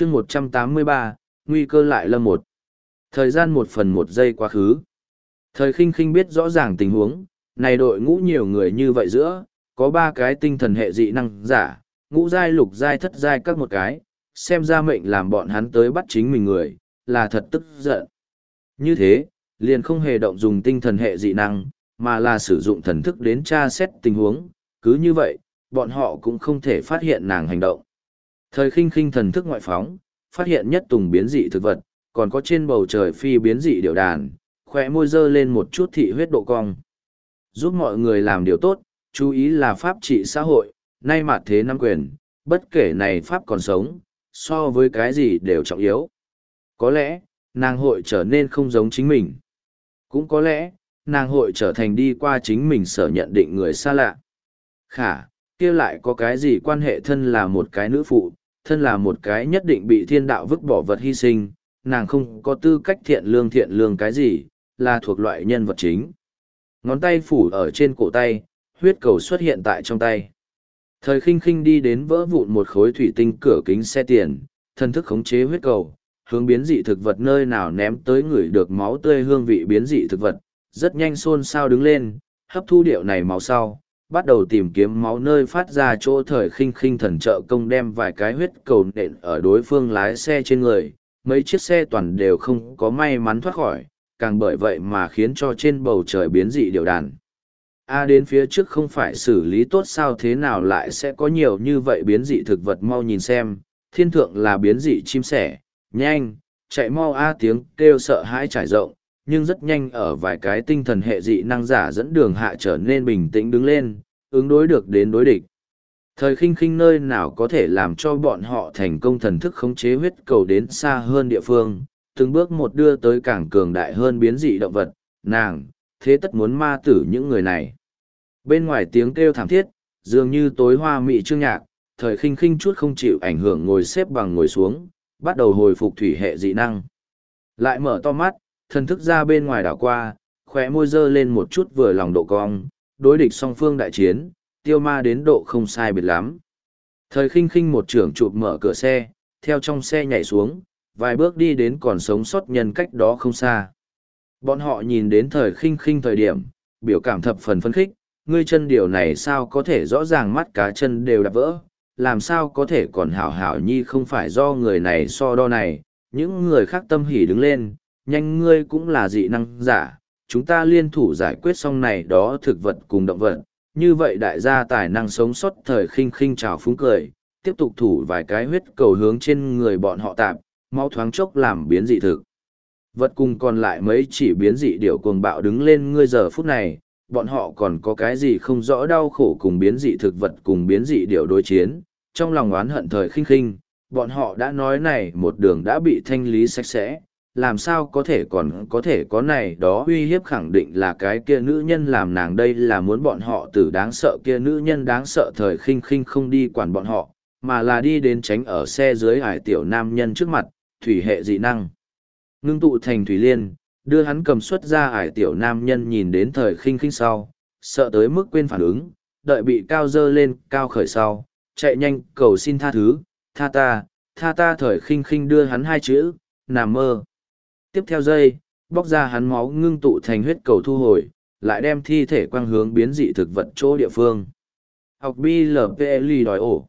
chương một trăm tám mươi ba, nguy cơ lại lâm một. Thời gian một phần một giây quá khứ. Thời khinh khinh biết rõ ràng tình huống, này đội ngũ nhiều người như vậy giữa, có ba cái tinh thần hệ dị năng giả, ngũ giai, lục giai, thất giai các một cái, xem ra mệnh làm bọn hắn tới bắt chính mình người, là thật tức giận. Như thế, liền không hề động dùng tinh thần hệ dị năng, mà là sử dụng thần thức đến tra xét tình huống, cứ như vậy, bọn họ cũng không thể phát hiện nàng hành động. Thời khinh khinh thần thức ngoại phóng, phát hiện nhất tùng biến dị thực vật, còn có trên bầu trời phi biến dị điều đàn, khỏe môi dơ lên một chút thị huyết độ cong. Giúp mọi người làm điều tốt, chú ý là pháp trị xã hội, nay mặt thế năm quyền, bất kể này pháp còn sống, so với cái gì đều trọng yếu. Có lẽ, nàng hội trở nên không giống chính mình. Cũng có lẽ, nàng hội trở thành đi qua chính mình sở nhận định người xa lạ. Khả, kia lại có cái gì quan hệ thân là một cái nữ phụ, thân là một cái nhất định bị thiên đạo vứt bỏ vật hy sinh, nàng không có tư cách thiện lương thiện lương cái gì, là thuộc loại nhân vật chính. Ngón tay phủ ở trên cổ tay, huyết cầu xuất hiện tại trong tay. Thời khinh khinh đi đến vỡ vụn một khối thủy tinh cửa kính xe tiền, thân thức khống chế huyết cầu, hướng biến dị thực vật nơi nào ném tới người được máu tươi hương vị biến dị thực vật, rất nhanh xôn xao đứng lên, hấp thu điệu này máu sau, bắt đầu tìm kiếm máu nơi phát ra chỗ thời khinh khinh thần trợ công đem vài cái huyết cầu nện ở đối phương lái xe trên người. Mấy chiếc xe toàn đều không có may mắn thoát khỏi, càng bởi vậy mà khiến cho trên bầu trời biến dị điều đàn. A đến phía trước không phải xử lý tốt sao thế nào lại sẽ có nhiều như vậy biến dị thực vật mau nhìn xem. Thiên thượng là biến dị chim sẻ, nhanh, chạy mau a tiếng kêu sợ hãi trải rộng nhưng rất nhanh ở vài cái tinh thần hệ dị năng giả dẫn đường hạ trở nên bình tĩnh đứng lên, ứng đối được đến đối địch. Thời khinh khinh nơi nào có thể làm cho bọn họ thành công thần thức khống chế huyết cầu đến xa hơn địa phương, từng bước một đưa tới càng cường đại hơn biến dị động vật, nàng, thế tất muốn ma tử những người này. Bên ngoài tiếng kêu thảm thiết, dường như tối hoa mị trương nhạc, thời khinh khinh chút không chịu ảnh hưởng ngồi xếp bằng ngồi xuống, bắt đầu hồi phục thủy hệ dị năng. Lại mở to mắt, thần thức ra bên ngoài đảo qua, khóe môi dơ lên một chút vừa lòng độ cong, đối địch song phương đại chiến, tiêu ma đến độ không sai biệt lắm. Thời khinh khinh một trưởng chụp mở cửa xe, theo trong xe nhảy xuống, vài bước đi đến còn sống sót nhân cách đó không xa. Bọn họ nhìn đến thời khinh khinh thời điểm, biểu cảm thập phần phấn khích, ngươi chân điều này sao có thể rõ ràng mắt cá chân đều đạp vỡ, làm sao có thể còn hảo hảo nhi không phải do người này so đo này, những người khác tâm hỉ đứng lên, nhanh ngươi cũng là dị năng giả, chúng ta liên thủ giải quyết xong này đó thực vật cùng động vật, như vậy đại gia tài năng sống sót thời khinh khinh trào phúng cười, tiếp tục thủ vài cái huyết cầu hướng trên người bọn họ tạp, mau thoáng chốc làm biến dị thực. Vật cùng còn lại mấy chỉ biến dị điểu cuồng bạo đứng lên ngươi giờ phút này, bọn họ còn có cái gì không rõ đau khổ cùng biến dị thực vật cùng biến dị điểu đối chiến, trong lòng oán hận thời khinh khinh, bọn họ đã nói này một đường đã bị thanh lý sạch sẽ, làm sao có thể còn có thể có này đó uy hiếp khẳng định là cái kia nữ nhân làm nàng đây là muốn bọn họ từ đáng sợ kia nữ nhân đáng sợ thời khinh khinh không đi quản bọn họ, mà là đi đến tránh ở xe dưới hải tiểu nam nhân trước mặt, thủy hệ dị năng. Ngưng tụ thành thủy liên, đưa hắn cầm xuất ra hải tiểu nam nhân nhìn đến thời khinh khinh sau, sợ tới mức quên phản ứng, đợi bị cao dơ lên, cao khởi sau, chạy nhanh cầu xin tha thứ, tha ta, tha ta thời khinh khinh đưa hắn hai chữ, nằm mơ tiếp theo dây, bóc ra hắn máu ngưng tụ thành huyết cầu thu hồi, lại đem thi thể quang hướng biến dị thực vật chỗ địa phương. Học BLPLI đòi ổ.